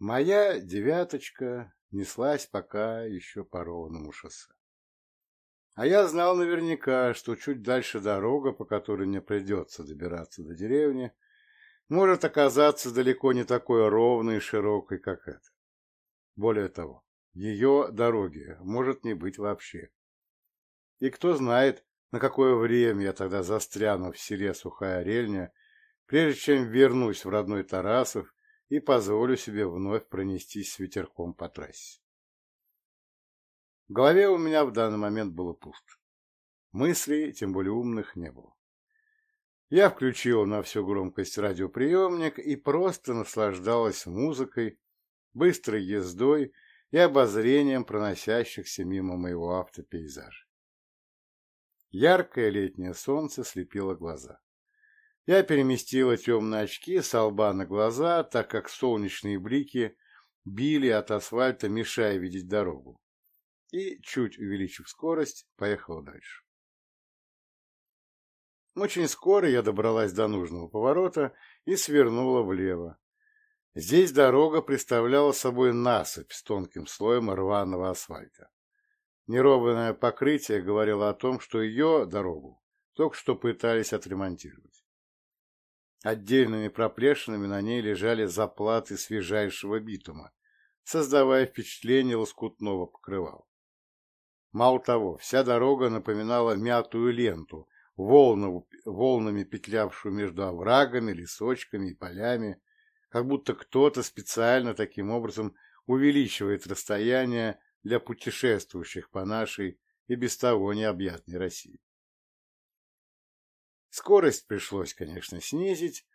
Моя девяточка неслась пока еще по ровному шоссе. А я знал наверняка, что чуть дальше дорога, по которой мне придется добираться до деревни, может оказаться далеко не такой ровной и широкой, как эта. Более того, ее дороги может не быть вообще. И кто знает, на какое время я тогда застряну в селе Сухая Рельня, прежде чем вернусь в родной Тарасов и позволю себе вновь пронестись с ветерком по трассе. В голове у меня в данный момент было пусто. Мыслей, тем более умных, не было. Я включил на всю громкость радиоприемник и просто наслаждалась музыкой, быстрой ездой и обозрением проносящихся мимо моего автопейзажа. Яркое летнее солнце слепило глаза. Я переместила темные очки с лба на глаза, так как солнечные блики били от асфальта, мешая видеть дорогу и, чуть увеличив скорость, поехала дальше. Очень скоро я добралась до нужного поворота и свернула влево. Здесь дорога представляла собой насыпь с тонким слоем рваного асфальта. Неровное покрытие говорило о том, что ее дорогу только что пытались отремонтировать. Отдельными проплешинами на ней лежали заплаты свежайшего битума, создавая впечатление лоскутного покрывала. Мало того, вся дорога напоминала мятую ленту, волну, волнами петлявшую между оврагами, лесочками и полями, как будто кто-то специально таким образом увеличивает расстояние для путешествующих по нашей и без того необъятной России. Скорость пришлось, конечно, снизить,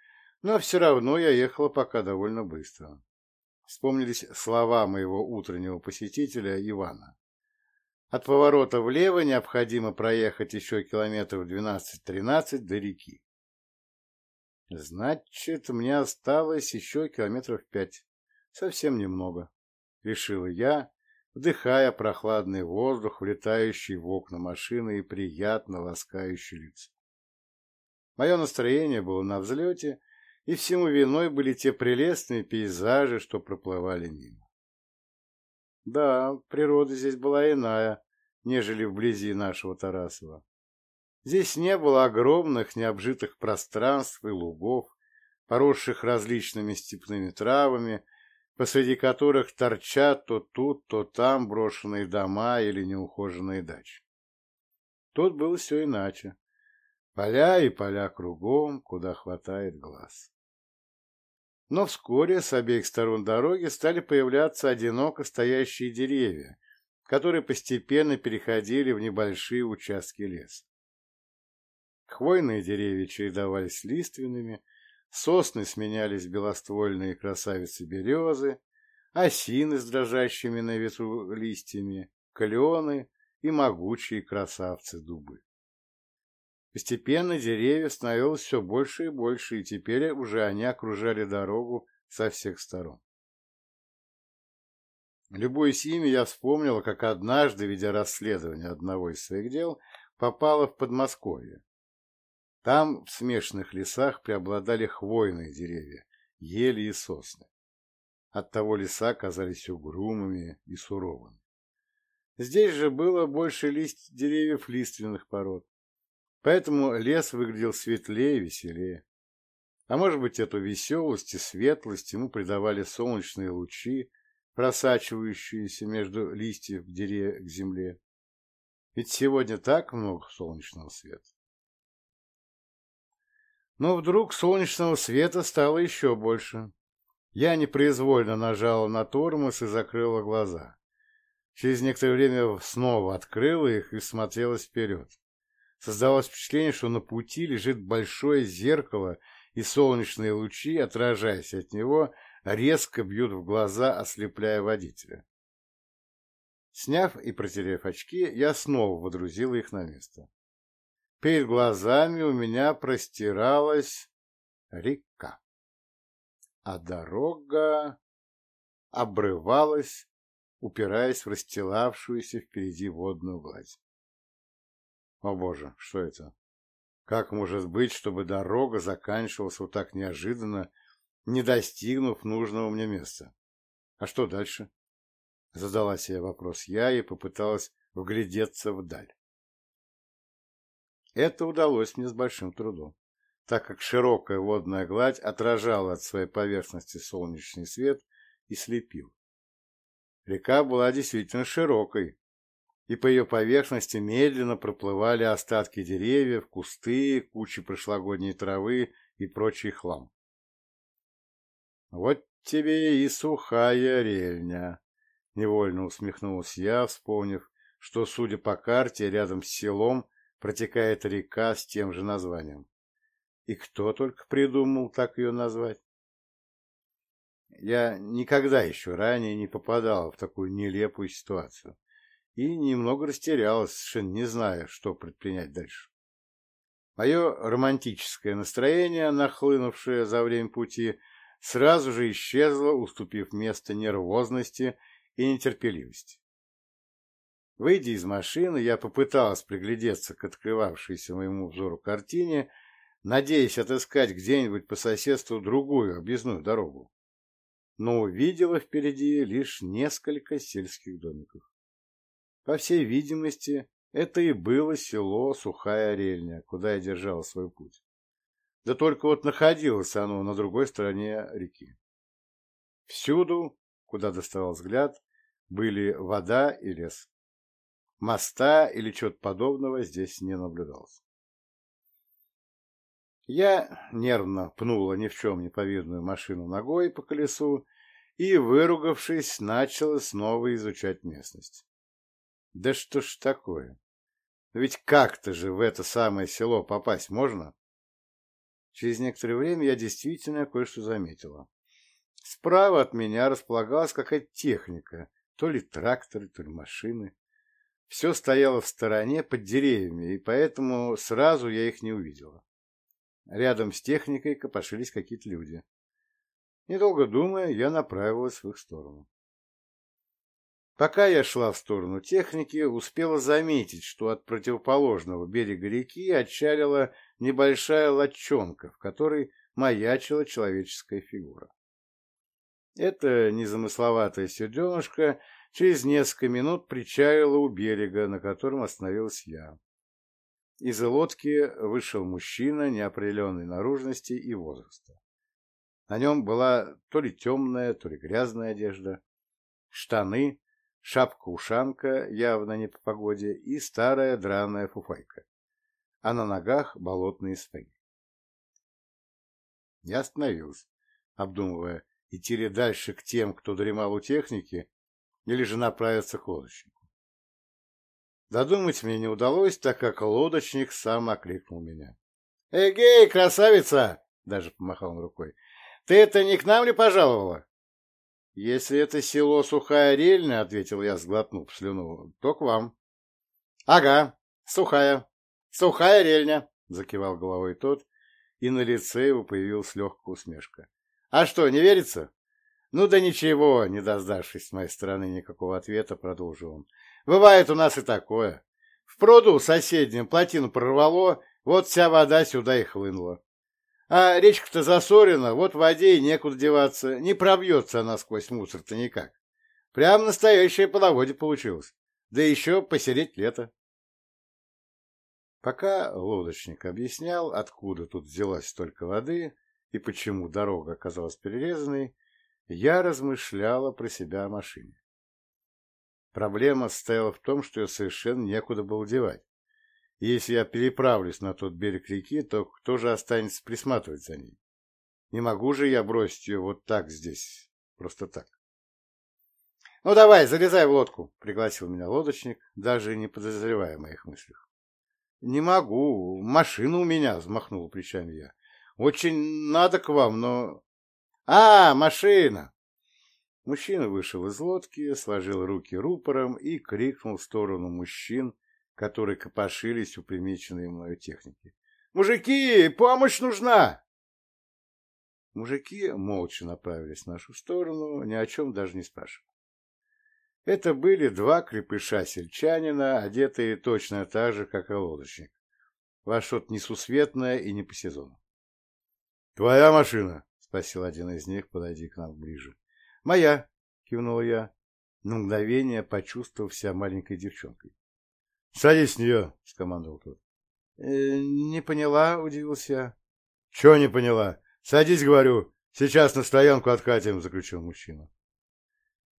но все равно я ехала пока довольно быстро. Вспомнились слова моего утреннего посетителя Ивана. От поворота влево необходимо проехать еще километров 12-13 до реки. Значит, мне осталось еще километров пять. Совсем немного, решила я, вдыхая прохладный воздух, влетающий в окна машины и приятно ласкающий лицо. Мое настроение было на взлете, и всему виной были те прелестные пейзажи, что проплывали мимо. Да, природа здесь была иная, нежели вблизи нашего Тарасова. Здесь не было огромных необжитых пространств и лугов, поросших различными степными травами, посреди которых торчат то тут, то там брошенные дома или неухоженные дачи. Тут было все иначе. Поля и поля кругом, куда хватает глаз. Но вскоре с обеих сторон дороги стали появляться одиноко стоящие деревья, которые постепенно переходили в небольшие участки леса. Хвойные деревья чередовались с лиственными, сосны сменялись белоствольные красавицы березы, осины с дрожащими на ветру листьями, клены и могучие красавцы дубы. Постепенно деревьев становилось все больше и больше, и теперь уже они окружали дорогу со всех сторон. Любуясь ими, я вспомнила, как однажды, ведя расследование одного из своих дел, попала в Подмосковье. Там в смешанных лесах преобладали хвойные деревья, ели и сосны. Оттого леса казались угрюмыми и суровыми. Здесь же было больше лист деревьев лиственных пород, поэтому лес выглядел светлее и веселее. А может быть, эту веселость и светлость ему придавали солнечные лучи, просачивающиеся между листьев к дере к земле. Ведь сегодня так много солнечного света. Но вдруг солнечного света стало еще больше. Я непроизвольно нажала на тормоз и закрыла глаза. Через некоторое время снова открыла их и смотрелась вперед. Создалось впечатление, что на пути лежит большое зеркало, и солнечные лучи, отражаясь от него, резко бьют в глаза, ослепляя водителя. Сняв и протерев очки, я снова водрузила их на место. Перед глазами у меня простиралась река, а дорога обрывалась, упираясь в расстилавшуюся впереди водную гладь. О боже, что это? Как может быть, чтобы дорога заканчивалась вот так неожиданно не достигнув нужного мне места. А что дальше? Задала себе вопрос я и попыталась вглядеться вдаль. Это удалось мне с большим трудом, так как широкая водная гладь отражала от своей поверхности солнечный свет и слепил. Река была действительно широкой, и по ее поверхности медленно проплывали остатки деревьев, кусты, кучи прошлогодней травы и прочий хлам. «Вот тебе и сухая рельня», — невольно усмехнулся я, вспомнив, что, судя по карте, рядом с селом протекает река с тем же названием. И кто только придумал так ее назвать? Я никогда еще ранее не попадал в такую нелепую ситуацию и немного растерялась, совершенно не зная, что предпринять дальше. Мое романтическое настроение, нахлынувшее за время пути, сразу же исчезло, уступив место нервозности и нетерпеливости. Выйдя из машины, я попыталась приглядеться к открывавшейся моему взору картине, надеясь отыскать где-нибудь по соседству другую объездную дорогу, но увидела впереди лишь несколько сельских домиков. По всей видимости, это и было село Сухая Рельня, куда я держала свой путь. Да только вот находилось оно на другой стороне реки. Всюду, куда доставал взгляд, были вода и лес. Моста или чего-то подобного здесь не наблюдалось. Я нервно пнула ни в чем не повинную машину ногой по колесу и, выругавшись, начала снова изучать местность. Да что ж такое? Ведь как-то же в это самое село попасть можно? Через некоторое время я действительно кое-что заметила. Справа от меня располагалась какая-то техника, то ли тракторы, то ли машины. Все стояло в стороне под деревьями, и поэтому сразу я их не увидела. Рядом с техникой копошились какие-то люди. Недолго думая, я направилась в их сторону. Пока я шла в сторону техники, успела заметить, что от противоположного берега реки отчалила небольшая лодчонка, в которой маячила человеческая фигура. Это незамысловатое серденышко через несколько минут причалило у берега, на котором остановился я. Из лодки вышел мужчина неопределенной наружности и возраста. На нем была то ли темная, то ли грязная одежда, штаны, шапка-ушанка, явно не по погоде, и старая драная фуфайка. А на ногах болотные сапоги. Я остановился, обдумывая, идти ли дальше к тем, кто дремал у техники, или же направиться к лодочнику. Додумать мне не удалось, так как лодочник сам окликнул меня. «Эгей, красавица!» — даже помахал он рукой. «Ты это не к нам ли пожаловала?» «Если это село Сухая Рельня, — ответил я, сглотнув слюну, — то к вам». «Ага, сухая, сухая рельня», — закивал головой тот, и на лице его появилась легкая усмешка. «А что, не верится?» «Ну да ничего», — не дождавшись с моей стороны никакого ответа, продолжил он. «Бывает у нас и такое. В пруду соседнем плотину прорвало, вот вся вода сюда и хлынула. А речка-то засорена, вот в воде и некуда деваться. Не пробьется она сквозь мусор-то никак. Прям настоящее половодье получилось. Да еще посереть лето. Пока лодочник объяснял, откуда тут взялась столько воды и почему дорога оказалась перерезанной, я размышляла про себя о машине. Проблема стояла в том, что ее совершенно некуда было девать. Если я переправлюсь на тот берег реки, то кто же останется присматривать за ней? Не могу же я бросить ее вот так здесь, просто так. — Ну давай, залезай в лодку, — пригласил меня лодочник, даже не подозревая моих мыслях. — Не могу, машина у меня, — взмахнул плечами я. — Очень надо к вам, но... — А, машина! Мужчина вышел из лодки, сложил руки рупором и крикнул в сторону мужчин, которые копошились у примеченной мною техники. «Мужики, помощь нужна!» Мужики молча направились в нашу сторону, ни о чем даже не спрашивая. Это были два крепыша-сельчанина, одетые точно так же, как и лодочник. Во что-то несусветное и не по сезону. — Твоя машина? — спросил один из них, подойди к нам ближе. — Моя, кивнула я, на мгновение почувствовав себя маленькой девчонкой. — Садись в нее, — скомандовал тот. «Э, не поняла, — удивился я. — Чего не поняла? Садись, говорю, сейчас на стоянку откатим, — заключил мужчина.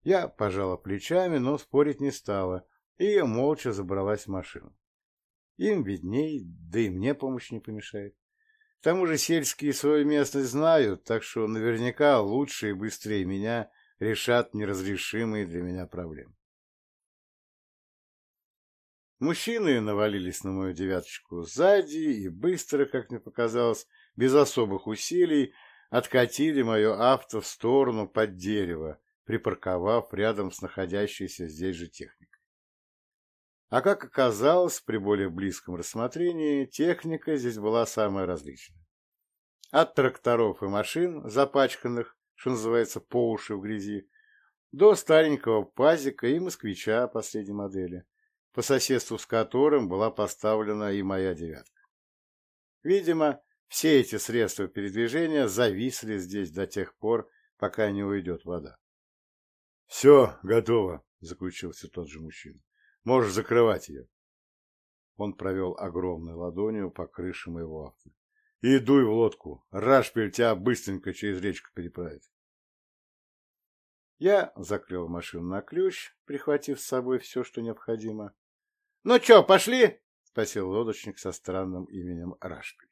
Я пожала плечами, но спорить не стала, и молча забралась в машину. Им видней, да и мне помощь не помешает. К тому же сельские свою местность знают, так что наверняка лучше и быстрее меня решат неразрешимые для меня проблемы. Мужчины навалились на мою девяточку сзади и быстро, как мне показалось, без особых усилий, откатили мое авто в сторону под дерево, припарковав рядом с находящейся здесь же техникой. А как оказалось, при более близком рассмотрении, техника здесь была самая различная. От тракторов и машин, запачканных, что называется, по уши в грязи, до старенького пазика и москвича последней модели, по соседству с которым была поставлена и моя девятка. Видимо, все эти средства передвижения зависли здесь до тех пор, пока не уйдет вода. — Все, готово, — заключился тот же мужчина. — Можешь закрывать ее. Он провел огромной ладонью по крыше моего авто. — И в лодку. Рашпиль тебя быстренько через речку переправит. Я закрыл машину на ключ, прихватив с собой все, что необходимо. — Ну что, пошли? — спросил лодочник со странным именем Рашпиль.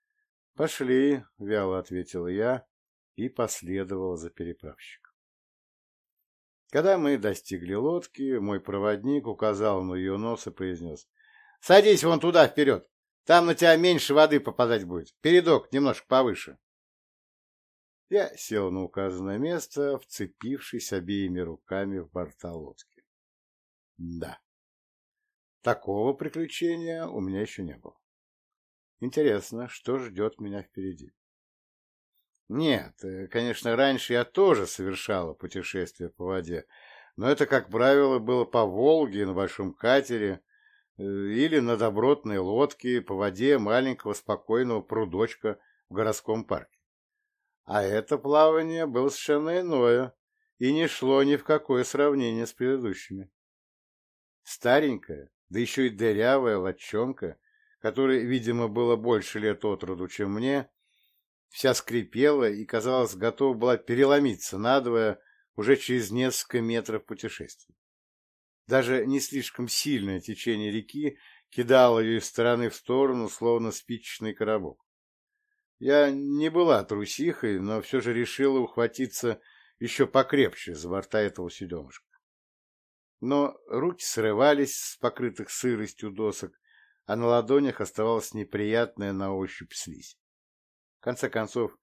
— Пошли, — вяло ответил я и последовал за переправщиком. Когда мы достигли лодки, мой проводник указал на ее нос и произнес. — Садись вон туда, вперед. Там на тебя меньше воды попадать будет. Передок немножко повыше. Я сел на указанное место, вцепившись обеими руками в борта лодки. Да, такого приключения у меня еще не было. Интересно, что ждет меня впереди? Нет, э, конечно, раньше я тоже совершала путешествия по воде, но это, как правило, было по Волге на большом катере э, или на добротной лодке по воде маленького спокойного прудочка в городском парке. А это плавание было совершенно иное и не шло ни в какое сравнение с предыдущими. Старенькая, да еще и дырявая лодчонка, которой, видимо, было больше лет от роду, чем мне, вся скрипела и, казалось, готова была переломиться надвое уже через несколько метров путешествия. Даже не слишком сильное течение реки кидало ее из стороны в сторону, словно спичечный коробок. Я не была трусихой, но все же решила ухватиться еще покрепче за борта этого седенышка. Но руки срывались с покрытых сыростью досок, а на ладонях оставалась неприятная на ощупь слизь. В конце концов,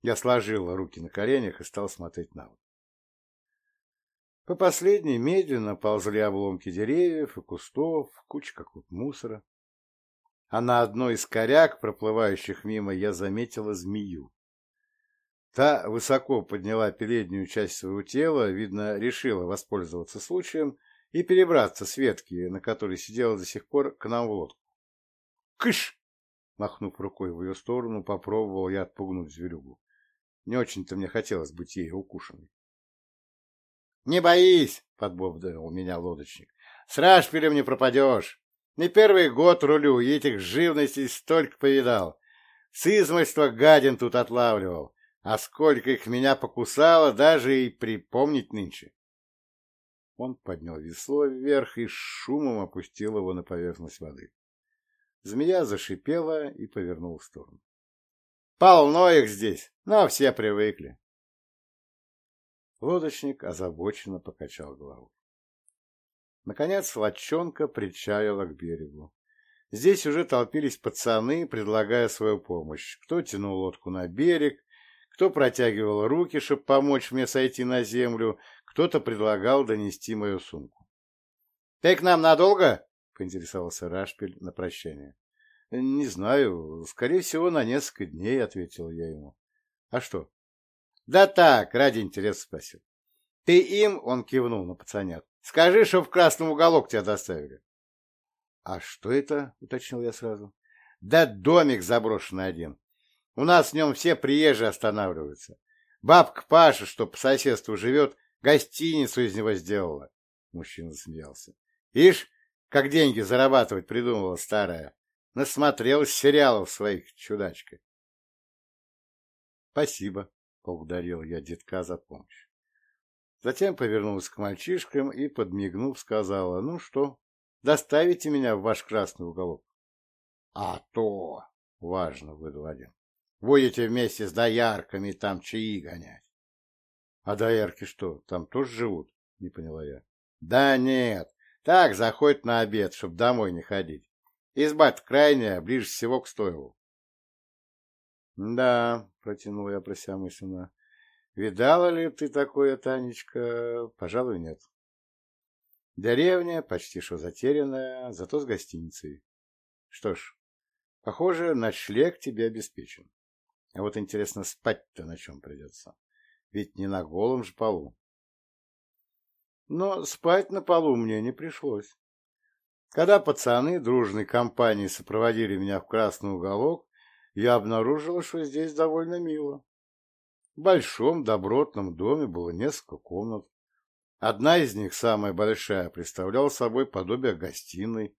я сложила руки на коленях и стал смотреть на воду. По последней медленно ползли обломки деревьев и кустов, куча какого-то мусора а на одной из коряк, проплывающих мимо, я заметила змею. Та высоко подняла переднюю часть своего тела, видно, решила воспользоваться случаем и перебраться с ветки, на которой сидела до сих пор, к нам в лодку. «Кыш!» Махнув рукой в ее сторону, попробовал я отпугнуть зверюгу. Не очень-то мне хотелось быть ей укушенной. «Не боись!» — подбобдал меня лодочник. «С рашпилем не пропадешь!» Не первый год рулю, и этих живностей столько повидал. С измольства гадин тут отлавливал, а сколько их меня покусало, даже и припомнить нынче. Он поднял весло вверх и шумом опустил его на поверхность воды. Змея зашипела и повернула в сторону. Полно их здесь, но все привыкли. Лодочник озабоченно покачал головой. Наконец лодчонка причалила к берегу. Здесь уже толпились пацаны, предлагая свою помощь. Кто тянул лодку на берег, кто протягивал руки, чтобы помочь мне сойти на землю, кто-то предлагал донести мою сумку. — Ты к нам надолго? — поинтересовался Рашпель на прощание. — Не знаю. Скорее всего, на несколько дней, — ответил я ему. — А что? — Да так, ради интереса спросил. — Ты им, — он кивнул на пацанят, Скажи, что в красный уголок тебя доставили. — А что это? — уточнил я сразу. — Да домик заброшенный один. У нас в нем все приезжие останавливаются. Бабка Паша, что по соседству живет, Гостиницу из него сделала. Мужчина засмеялся. Ишь, как деньги зарабатывать придумала старая. Насмотрелась сериалов своих, чудачка. Спасибо, поблагодарил я детка за помощь. Затем повернулась к мальчишкам и, подмигнув, сказала, ну что, доставите меня в ваш красный уголок. — А то, — важно выдал один, — будете вместе с доярками там чаи гонять. — А доярки что, там тоже живут? — не поняла я. — Да нет, так заходят на обед, чтобы домой не ходить. изба крайняя, ближе всего к стойлу. — Да, — протянул я про себя мысленно, — видала ли ты такое, Танечка? Пожалуй, нет. Деревня почти что затерянная, зато с гостиницей. Что ж, похоже, ночлег тебе обеспечен. А вот интересно, спать-то на чем придется? Ведь не на голом же полу. Но спать на полу мне не пришлось. Когда пацаны дружной компанией сопроводили меня в красный уголок, я обнаружила, что здесь довольно мило. В большом добротном доме было несколько комнат. Одна из них, самая большая, представляла собой подобие гостиной.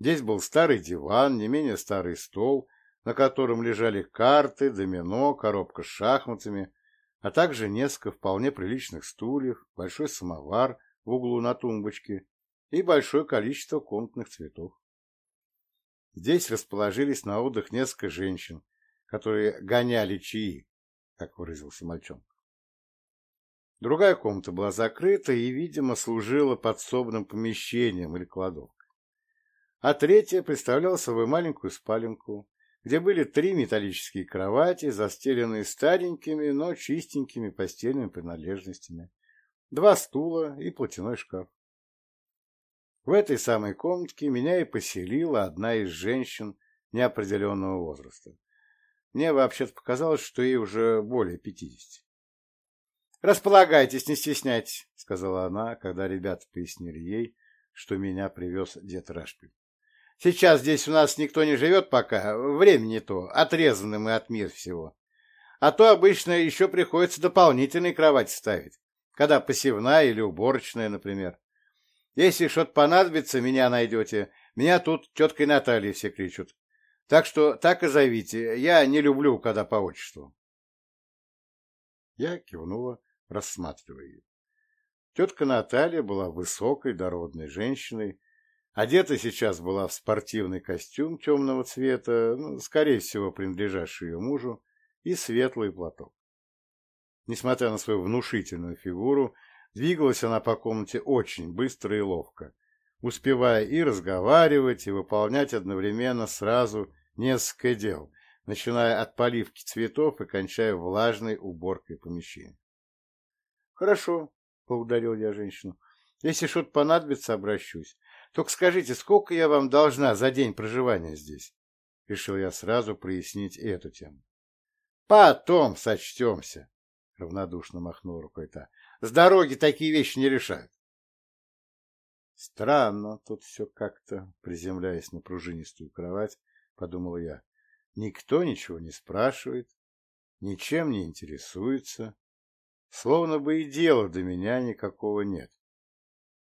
Здесь был старый диван, не менее старый стол, на котором лежали карты, домино, коробка с шахматами, а также несколько вполне приличных стульев, большой самовар в углу на тумбочке и большое количество комнатных цветов. Здесь расположились на отдых несколько женщин, которые гоняли чаи, как выразился мальчонка. Другая комната была закрыта и, видимо, служила подсобным помещением или кладовкой. А третья представляла собой маленькую спаленку, где были три металлические кровати, застеленные старенькими, но чистенькими постельными принадлежностями, два стула и платяной шкаф. В этой самой комнатке меня и поселила одна из женщин неопределенного возраста. Мне вообще-то показалось, что ей уже более пятидесяти. «Располагайтесь, не стесняйтесь», — сказала она, когда ребята пояснили ей, что меня привез дед Рашпиль. «Сейчас здесь у нас никто не живет пока, время не то, отрезаны мы от мира всего. А то обычно еще приходится дополнительные кровати ставить, когда посевная или уборочная, например. Если что-то понадобится, меня найдете. Меня тут теткой Натальей все кричат. Так что так и зовите. Я не люблю, когда по отчеству. Я кивнула, рассматривая ее. Тетка Наталья была высокой, дородной женщиной. Одета сейчас была в спортивный костюм темного цвета, ну, скорее всего, принадлежащий ее мужу, и светлый платок. Несмотря на свою внушительную фигуру, Двигалась она по комнате очень быстро и ловко, успевая и разговаривать, и выполнять одновременно сразу несколько дел, начиная от поливки цветов и кончая влажной уборкой помещения. — Хорошо, — поблагодарил я женщину. — Если что-то понадобится, обращусь. Только скажите, сколько я вам должна за день проживания здесь? Решил я сразу прояснить эту тему. — Потом сочтемся, — равнодушно махнул рукой та. С дороги такие вещи не решают. Странно тут все как-то, приземляясь на пружинистую кровать, подумал я. Никто ничего не спрашивает, ничем не интересуется, словно бы и дела до меня никакого нет.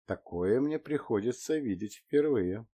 Такое мне приходится видеть впервые.